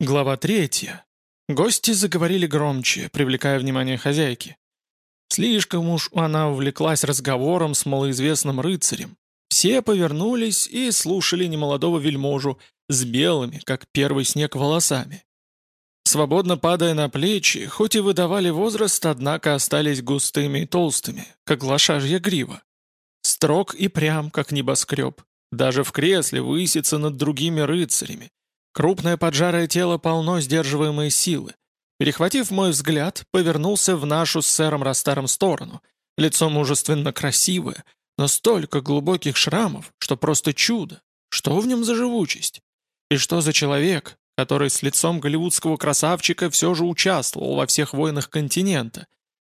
Глава третья. Гости заговорили громче, привлекая внимание хозяйки. Слишком уж она увлеклась разговором с малоизвестным рыцарем. Все повернулись и слушали немолодого вельможу с белыми, как первый снег, волосами. Свободно падая на плечи, хоть и выдавали возраст, однако остались густыми и толстыми, как лошажья грива. Строг и прям, как небоскреб. Даже в кресле высится над другими рыцарями, Крупное поджарое тело полно сдерживаемой силы. Перехватив мой взгляд, повернулся в нашу с сэром Растаром сторону. Лицо мужественно красивое, но столько глубоких шрамов, что просто чудо. Что в нем за живучесть? И что за человек, который с лицом голливудского красавчика все же участвовал во всех войнах континента?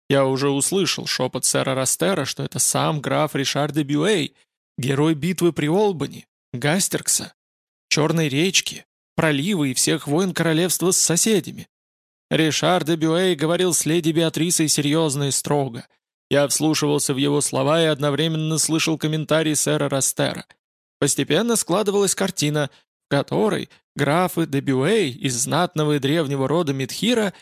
Я уже услышал шепот сэра Растера, что это сам граф Ришар де Бюэй, герой битвы при Олбани, Гастеркса, Черной речки, проливы и всех войн королевства с соседями. Ришар де Бюэй говорил с леди Беатрисой серьезно и строго. Я вслушивался в его слова и одновременно слышал комментарии сэра Растера. Постепенно складывалась картина, в которой графы де Бюэй из знатного и древнего рода Мидхира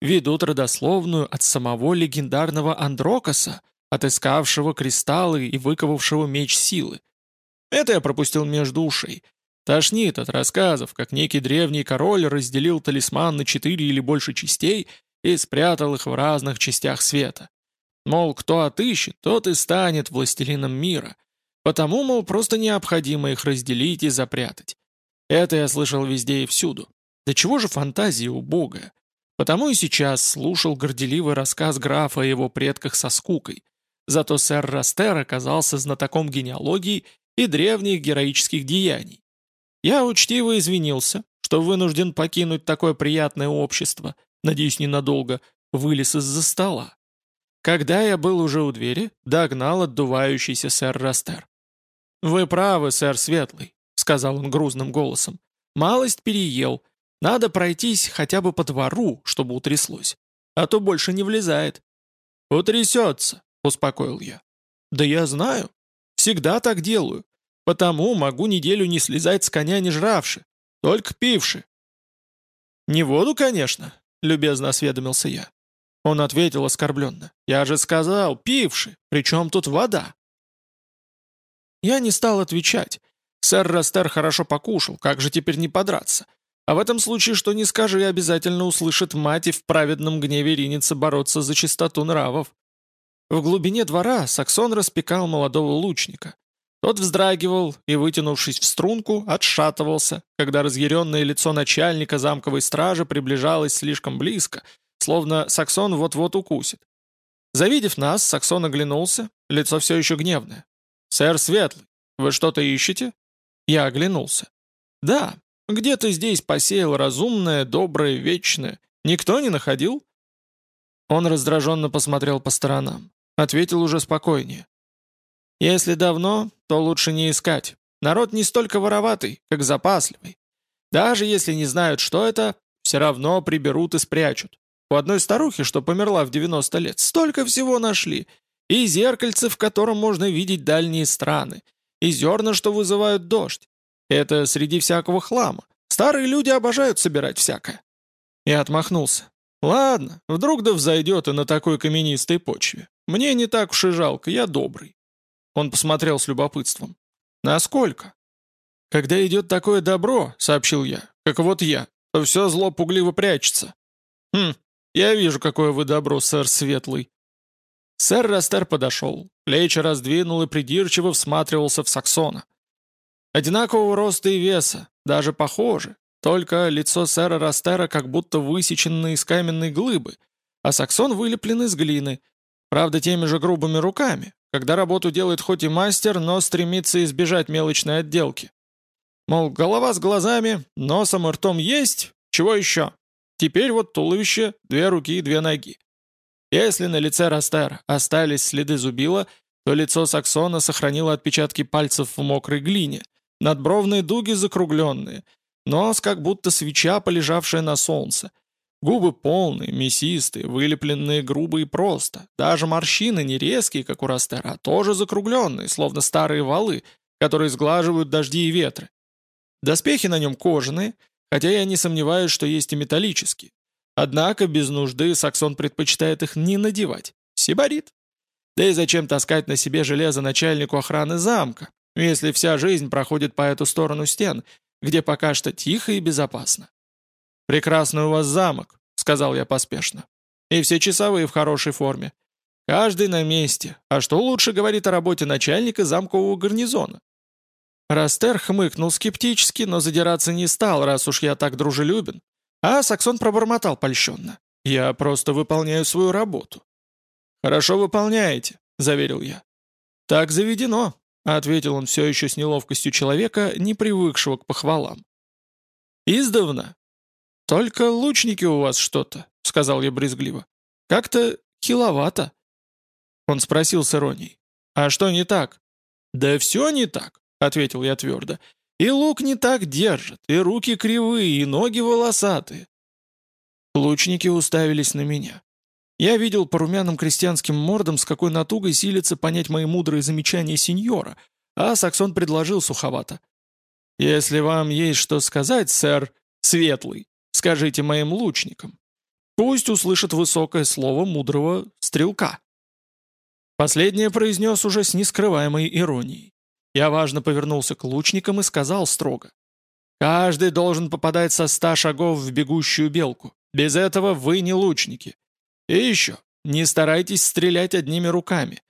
ведут родословную от самого легендарного Андрокоса, отыскавшего кристаллы и выковавшего меч силы. Это я пропустил между ушей, Тошнит от рассказов, как некий древний король разделил талисман на четыре или больше частей и спрятал их в разных частях света. Мол, кто отыщет, тот и станет властелином мира. Потому, мол, просто необходимо их разделить и запрятать. Это я слышал везде и всюду. Да чего же фантазия убогая? Потому и сейчас слушал горделивый рассказ графа о его предках со скукой. Зато сэр Растер оказался знатоком генеалогии и древних героических деяний. Я учтиво извинился, что вынужден покинуть такое приятное общество, надеюсь, ненадолго, вылез из-за стола. Когда я был уже у двери, догнал отдувающийся сэр Растер. «Вы правы, сэр Светлый», — сказал он грузным голосом. «Малость переел. Надо пройтись хотя бы по двору, чтобы утряслось. А то больше не влезает». «Утрясется», — успокоил я. «Да я знаю. Всегда так делаю. Потому могу неделю не слезать с коня не жравши, только пивши. «Не воду, конечно», — любезно осведомился я. Он ответил оскорбленно. «Я же сказал, пивши, причем тут вода?» Я не стал отвечать. Сэр Растер хорошо покушал, как же теперь не подраться? А в этом случае, что не скажи, обязательно услышит мать и в праведном гневе ринется бороться за чистоту нравов. В глубине двора Саксон распекал молодого лучника. Тот вздрагивал и, вытянувшись в струнку, отшатывался, когда разъяренное лицо начальника замковой стражи приближалось слишком близко, словно Саксон вот-вот укусит. Завидев нас, Саксон оглянулся, лицо все еще гневное. «Сэр Светлый, вы что-то ищете?» Я оглянулся. «Да, где-то здесь посеял разумное, доброе, вечное. Никто не находил?» Он раздраженно посмотрел по сторонам. Ответил уже спокойнее. Если давно, то лучше не искать. Народ не столько вороватый, как запасливый. Даже если не знают, что это, все равно приберут и спрячут. У одной старухи, что померла в 90 лет, столько всего нашли. И зеркальце, в котором можно видеть дальние страны. И зерна, что вызывают дождь. Это среди всякого хлама. Старые люди обожают собирать всякое. Я отмахнулся. Ладно, вдруг да взойдет и на такой каменистой почве. Мне не так уж и жалко, я добрый. Он посмотрел с любопытством. «Насколько?» «Когда идет такое добро, — сообщил я, — как вот я, то все зло пугливо прячется». «Хм, я вижу, какое вы добро, сэр Светлый». Сэр Растер подошел, плечи раздвинул и придирчиво всматривался в Саксона. Одинакового роста и веса, даже похожи, только лицо сэра Растера как будто высечено из каменной глыбы, а Саксон вылеплен из глины, правда теми же грубыми руками, когда работу делает хоть и мастер, но стремится избежать мелочной отделки. Мол, голова с глазами, носом и ртом есть, чего еще? Теперь вот туловище, две руки и две ноги. Если на лице Растера остались следы зубила, то лицо Саксона сохранило отпечатки пальцев в мокрой глине, надбровные дуги закругленные, нос как будто свеча, полежавшая на солнце, Губы полные, мясистые, вылепленные грубо и просто. Даже морщины не резкие, как у Растера, а тоже закругленные, словно старые валы, которые сглаживают дожди и ветры. Доспехи на нем кожаные, хотя я не сомневаюсь, что есть и металлические. Однако без нужды Саксон предпочитает их не надевать. Сибарит. Да и зачем таскать на себе железо начальнику охраны замка, если вся жизнь проходит по эту сторону стен, где пока что тихо и безопасно. «Прекрасный у вас замок», — сказал я поспешно. «И все часовые в хорошей форме. Каждый на месте. А что лучше говорит о работе начальника замкового гарнизона?» Растер хмыкнул скептически, но задираться не стал, раз уж я так дружелюбен. А Саксон пробормотал польщенно. «Я просто выполняю свою работу». «Хорошо выполняете», — заверил я. «Так заведено», — ответил он все еще с неловкостью человека, не привыкшего к похвалам. «Издавна. Только лучники у вас что-то», — сказал я брезгливо. «Как-то хиловато». Он спросил с иронией. «А что не так?» «Да все не так», — ответил я твердо. «И лук не так держит, и руки кривые, и ноги волосатые». Лучники уставились на меня. Я видел по румяным крестьянским мордам, с какой натугой силится понять мои мудрые замечания сеньора, а Саксон предложил суховато. «Если вам есть что сказать, сэр, светлый, скажите моим лучникам. Пусть услышат высокое слово мудрого стрелка». Последнее произнес уже с нескрываемой иронией. Я важно повернулся к лучникам и сказал строго. «Каждый должен попадать со ста шагов в бегущую белку. Без этого вы не лучники. И еще, не старайтесь стрелять одними руками.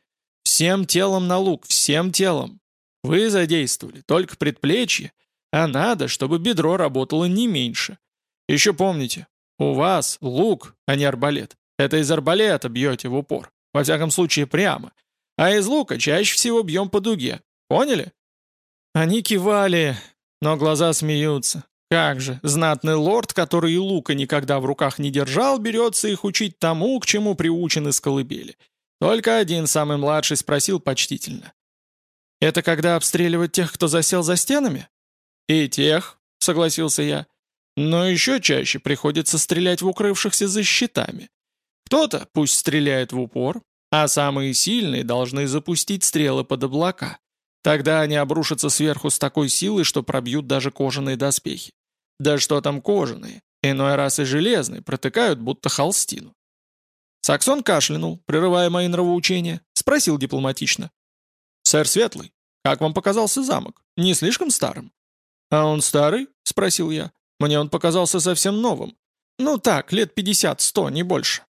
Всем телом на лук, всем телом. Вы задействовали только предплечье, а надо, чтобы бедро работало не меньше. Еще помните, у вас лук, а не арбалет. Это из арбалета бьете в упор. Во всяком случае, прямо. А из лука чаще всего бьем по дуге. Поняли? Они кивали, но глаза смеются. Как же, знатный лорд, который и лука никогда в руках не держал, берется их учить тому, к чему приучен из колыбели. Только один, самый младший, спросил почтительно. «Это когда обстреливать тех, кто засел за стенами?» «И тех», — согласился я. «Но еще чаще приходится стрелять в укрывшихся за щитами. Кто-то пусть стреляет в упор, а самые сильные должны запустить стрелы под облака. Тогда они обрушатся сверху с такой силой, что пробьют даже кожаные доспехи. Да что там кожаные, иной раз и железные, протыкают будто холстину. Саксон кашлянул, прерывая мои нравоучения, спросил дипломатично. «Сэр Светлый, как вам показался замок? Не слишком старым?» «А он старый?» — спросил я. «Мне он показался совсем новым. Ну так, лет пятьдесят-сто, не больше».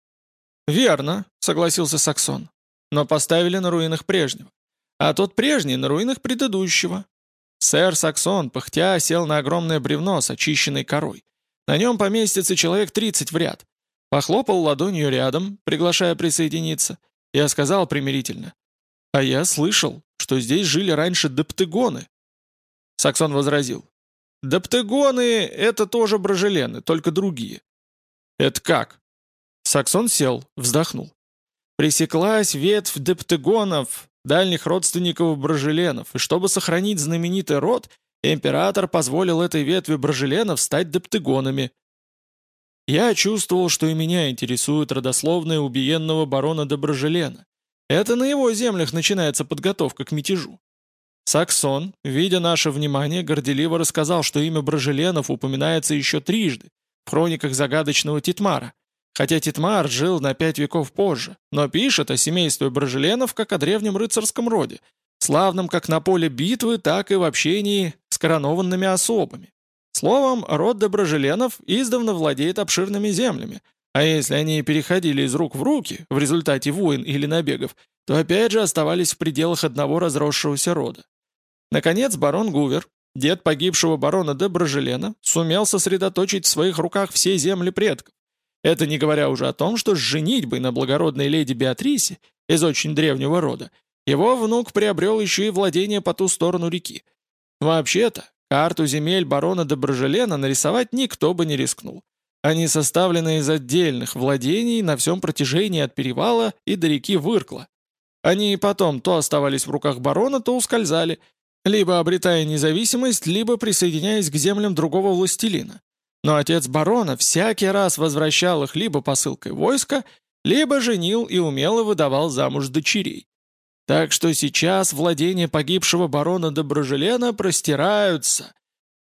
«Верно», — согласился Саксон. «Но поставили на руинах прежнего. А тот прежний на руинах предыдущего. Сэр Саксон, пыхтя, сел на огромное бревно с очищенной корой. На нем поместится человек 30 в ряд. Похлопал ладонью рядом, приглашая присоединиться. Я сказал примирительно. «А я слышал, что здесь жили раньше дептегоны». Саксон возразил. «Дептегоны — это тоже брожелены, только другие». «Это как?» Саксон сел, вздохнул. «Пресеклась ветвь дептегонов, дальних родственников Брожеленов, и чтобы сохранить знаменитый род, император позволил этой ветви Брожеленов стать дептегонами. Я чувствовал, что и меня интересует родословная убиенного барона Доброжелена. Это на его землях начинается подготовка к мятежу. Саксон, видя наше внимание, горделиво рассказал, что имя Брожеленов упоминается еще трижды в хрониках загадочного Титмара, хотя Титмар жил на пять веков позже, но пишет о семействе Брожеленов как о древнем рыцарском роде, славном как на поле битвы, так и в общении с коронованными особами. Словом, род Доброжеленов издавна владеет обширными землями, а если они переходили из рук в руки в результате войн или набегов, то опять же оставались в пределах одного разросшегося рода. Наконец, барон Гувер, дед погибшего барона Доброжелена, сумел сосредоточить в своих руках все земли предков, это не говоря уже о том, что с женитьбой на благородной леди Беатрисе из очень древнего рода его внук приобрел еще и владение по ту сторону реки. Вообще-то, карту земель барона Доброжелена нарисовать никто бы не рискнул. Они составлены из отдельных владений на всем протяжении от перевала и до реки Выркла. Они потом то оставались в руках барона, то ускользали, либо обретая независимость, либо присоединяясь к землям другого властелина. Но отец барона всякий раз возвращал их либо посылкой войска, либо женил и умело выдавал замуж дочерей. Так что сейчас владения погибшего барона Доброжелена простираются.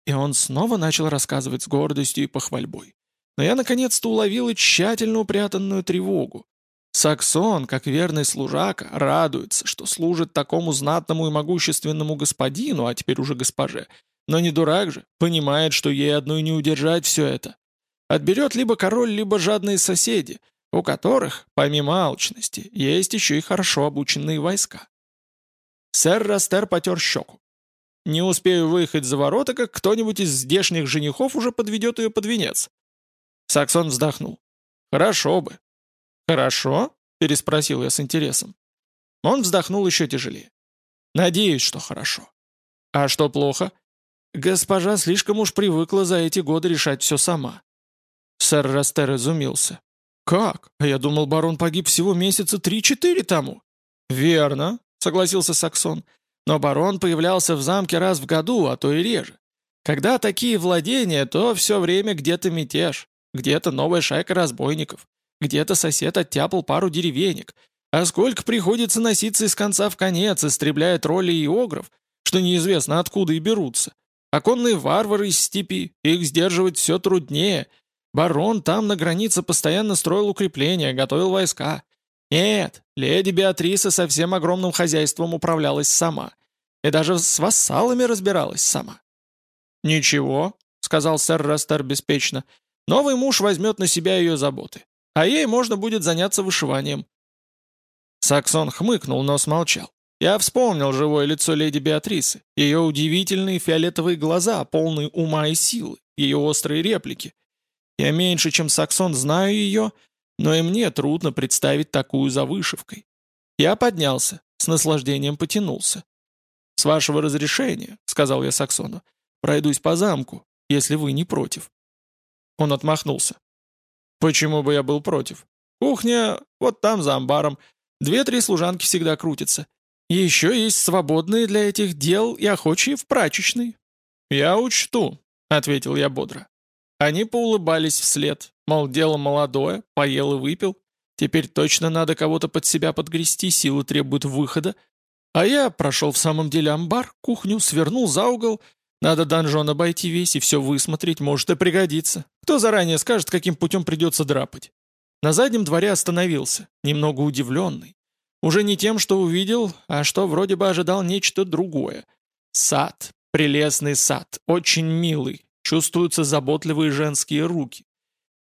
и он снова начал рассказывать с гордостью и похвальбой. Но я наконец-то уловила тщательно упрятанную тревогу. Саксон, как верный служака, радуется, что служит такому знатному и могущественному господину, а теперь уже госпоже. Но не дурак же, понимает, что ей одной не удержать все это. Отберет либо король, либо жадные соседи, у которых, помимо алчности, есть еще и хорошо обученные войска. Сэр Растер потер щеку. Не успею выехать за ворота, как кто-нибудь из здешних женихов уже подведет ее под венец. Саксон вздохнул. Хорошо бы. Хорошо? Переспросил я с интересом. Он вздохнул еще тяжелее. Надеюсь, что хорошо. А что плохо? Госпожа слишком уж привыкла за эти годы решать все сама. Сэр Растер изумился. «Как? А я думал, барон погиб всего месяца три-четыре тому». «Верно», — согласился Саксон. «Но барон появлялся в замке раз в году, а то и реже. Когда такие владения, то все время где-то мятеж, где-то новая шайка разбойников, где-то сосед оттяпал пару деревенек. А сколько приходится носиться из конца в конец, истребляя троллей и огров, что неизвестно откуда и берутся. Оконные варвары из степи, их сдерживать все труднее. Барон там на границе постоянно строил укрепления, готовил войска. Нет, леди Беатриса со всем огромным хозяйством управлялась сама. И даже с вассалами разбиралась сама. «Ничего», — сказал сэр Растер беспечно, — «новый муж возьмет на себя ее заботы, а ей можно будет заняться вышиванием». Саксон хмыкнул, но смолчал. Я вспомнил живое лицо леди Беатрисы, ее удивительные фиолетовые глаза, полные ума и силы, ее острые реплики. Я меньше, чем Саксон, знаю ее, но и мне трудно представить такую за вышивкой. Я поднялся, с наслаждением потянулся. «С вашего разрешения», — сказал я Саксону, — «пройдусь по замку, если вы не против». Он отмахнулся. «Почему бы я был против? Кухня вот там, за амбаром. Две-три служанки всегда крутятся. Еще есть свободные для этих дел и охочие в прачечной». «Я учту», — ответил я бодро. Они поулыбались вслед, мол, дело молодое, поел и выпил. Теперь точно надо кого-то под себя подгрести, силы требуют выхода. А я прошел в самом деле амбар, кухню, свернул за угол. Надо донжон обойти весь и все высмотреть, может и пригодится. Кто заранее скажет, каким путем придется драпать. На заднем дворе остановился, немного удивленный. Уже не тем, что увидел, а что вроде бы ожидал нечто другое. Сад, прелестный сад, очень милый, чувствуются заботливые женские руки.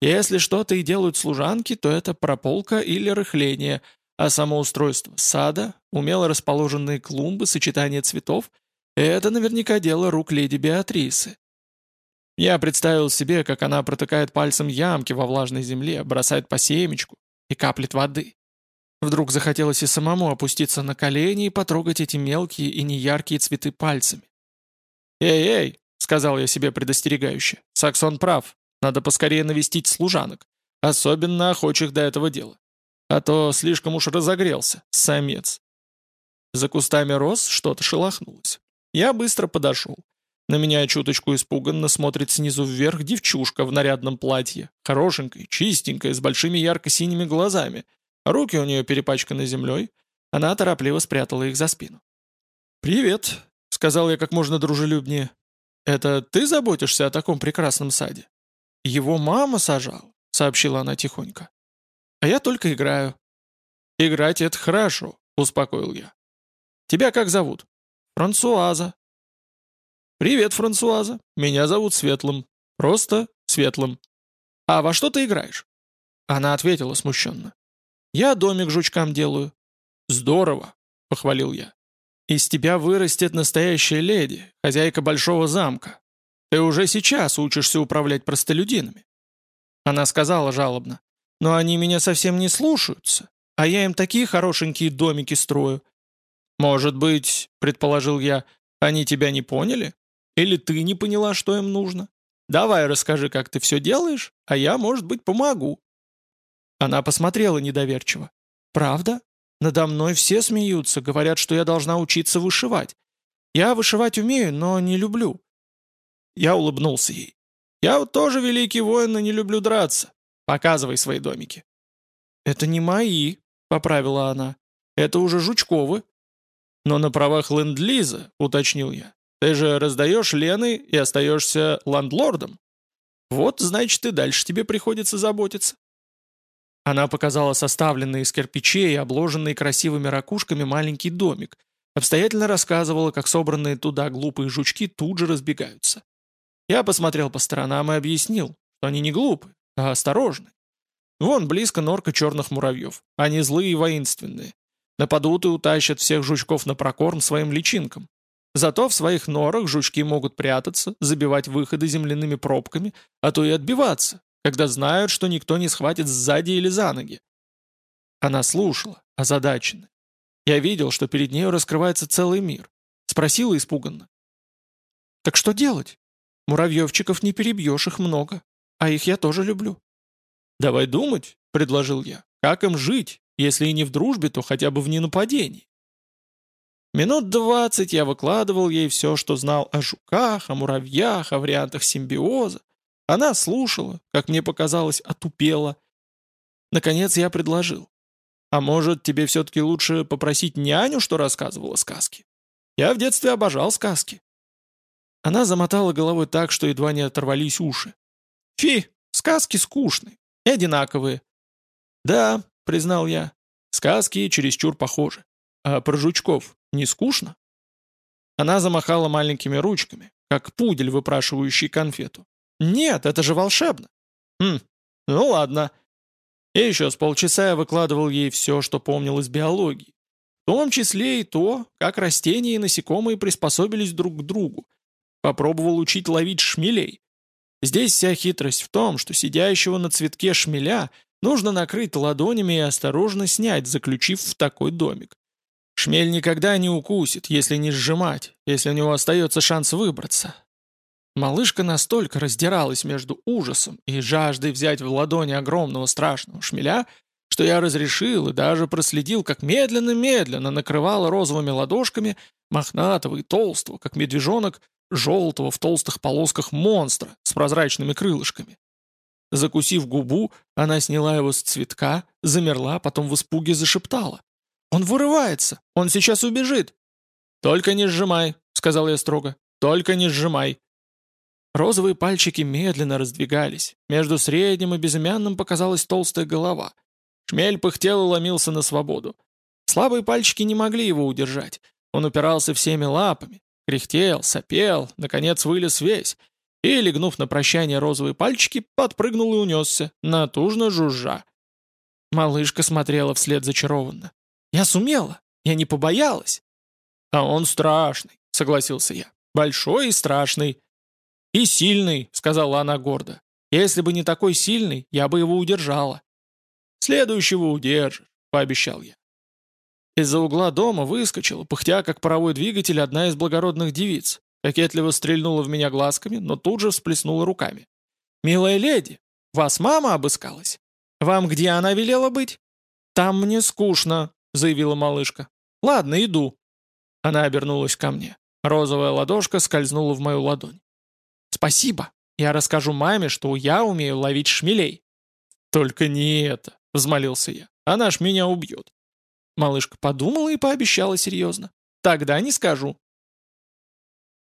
Если что-то и делают служанки, то это прополка или рыхление, а самоустройство сада, умело расположенные клумбы, сочетание цветов — это наверняка дело рук леди Беатрисы. Я представил себе, как она протыкает пальцем ямки во влажной земле, бросает по семечку и каплет воды. Вдруг захотелось и самому опуститься на колени и потрогать эти мелкие и неяркие цветы пальцами. «Эй-эй!» — сказал я себе предостерегающе. «Саксон прав. Надо поскорее навестить служанок, особенно охочих до этого дела. А то слишком уж разогрелся, самец». За кустами роз что-то шелохнулось. Я быстро подошел. На меня чуточку испуганно смотрит снизу вверх девчушка в нарядном платье, хорошенькая, чистенькая, с большими ярко-синими глазами — Руки у нее перепачканы землей. Она торопливо спрятала их за спину. «Привет», — сказал я как можно дружелюбнее. «Это ты заботишься о таком прекрасном саде?» «Его мама сажала», — сообщила она тихонько. «А я только играю». «Играть — это хорошо», — успокоил я. «Тебя как зовут?» «Франсуаза». «Привет, Франсуаза. Меня зовут Светлым. Просто Светлым». «А во что ты играешь?» Она ответила смущенно. Я домик жучкам делаю». «Здорово», — похвалил я. «Из тебя вырастет настоящая леди, хозяйка большого замка. Ты уже сейчас учишься управлять простолюдинами». Она сказала жалобно. «Но они меня совсем не слушаются, а я им такие хорошенькие домики строю». «Может быть, — предположил я, — они тебя не поняли? Или ты не поняла, что им нужно? Давай расскажи, как ты все делаешь, а я, может быть, помогу». Она посмотрела недоверчиво. «Правда? Надо мной все смеются, говорят, что я должна учиться вышивать. Я вышивать умею, но не люблю». Я улыбнулся ей. «Я вот тоже великий воин, но не люблю драться. Показывай свои домики». «Это не мои», — поправила она. «Это уже Жучковы». «Но на правах ленд-лиза», — уточнил я. Ты же раздаешь лены и остаешься ландлордом. Вот, значит, и дальше тебе приходится заботиться». Она показала составленный из кирпичей и обложенный красивыми ракушками маленький домик, обстоятельно рассказывала, как собранные туда глупые жучки тут же разбегаются. Я посмотрел по сторонам и объяснил, что они не глупы, а осторожны. Вон близко норка черных муравьев. Они злые и воинственные. Нападут и утащат всех жучков на прокорм своим личинкам. Зато в своих норах жучки могут прятаться, забивать выходы земляными пробками, а то и отбиваться, когда знают, что никто не схватит сзади или за ноги. Она слушала, озадаченно. Я видел, что перед нею раскрывается целый мир. Спросила испуганно. «Так что делать? Муравьевчиков не перебьешь, их много. А их я тоже люблю». «Давай думать», — предложил я. «Как им жить? Если и не в дружбе, то хотя бы в ненападении». Минут двадцать я выкладывал ей все, что знал о жуках, о муравьях, о вариантах симбиоза. Она слушала, как мне показалось, отупела. Наконец я предложил. «А может, тебе все-таки лучше попросить няню, что рассказывала сказки? Я в детстве обожал сказки». Она замотала головой так, что едва не оторвались уши. «Фи, сказки скучны и одинаковые». «Да», — признал я, — «сказки чересчур похожи. А про жучков не скучно?» Она замахала маленькими ручками, как пудель, выпрашивающий конфету. «Нет, это же волшебно!» «Хм, ну ладно». И еще с полчаса я выкладывал ей все, что помнил из биологии. В том числе и то, как растения и насекомые приспособились друг к другу. Попробовал учить ловить шмелей. Здесь вся хитрость в том, что сидящего на цветке шмеля нужно накрыть ладонями и осторожно снять, заключив в такой домик. Шмель никогда не укусит, если не сжимать, если у него остается шанс выбраться. Малышка настолько раздиралась между ужасом и жаждой взять в ладони огромного страшного шмеля, что я разрешил и даже проследил, как медленно-медленно накрывала розовыми ладошками мохнатого и толстого, как медвежонок, желтого в толстых полосках монстра с прозрачными крылышками. Закусив губу, она сняла его с цветка, замерла, потом в испуге зашептала. «Он вырывается! Он сейчас убежит!» «Только не сжимай», — сказал я строго. «Только не сжимай». Розовые пальчики медленно раздвигались. Между средним и безымянным показалась толстая голова. Шмель пыхтел и ломился на свободу. Слабые пальчики не могли его удержать. Он упирался всеми лапами, кряхтел, сопел, наконец вылез весь. И, легнув на прощание розовые пальчики, подпрыгнул и унесся, натужно жужжа. Малышка смотрела вслед зачарованно. Я сумела, я не побоялась. А он страшный, согласился я. Большой и страшный. И сильный, сказала она гордо. Если бы не такой сильный, я бы его удержала. Следующего удержишь, пообещал я. Из-за угла дома выскочила, пыхтя как паровой двигатель, одна из благородных девиц. Кокетливо стрельнула в меня глазками, но тут же всплеснула руками. «Милая леди, вас мама обыскалась? Вам где она велела быть?» «Там мне скучно», заявила малышка. «Ладно, иду». Она обернулась ко мне. Розовая ладошка скользнула в мою ладонь. «Спасибо. Я расскажу маме, что я умею ловить шмелей». «Только не это», — взмолился я. «Она ж меня убьет». Малышка подумала и пообещала серьезно. «Тогда не скажу.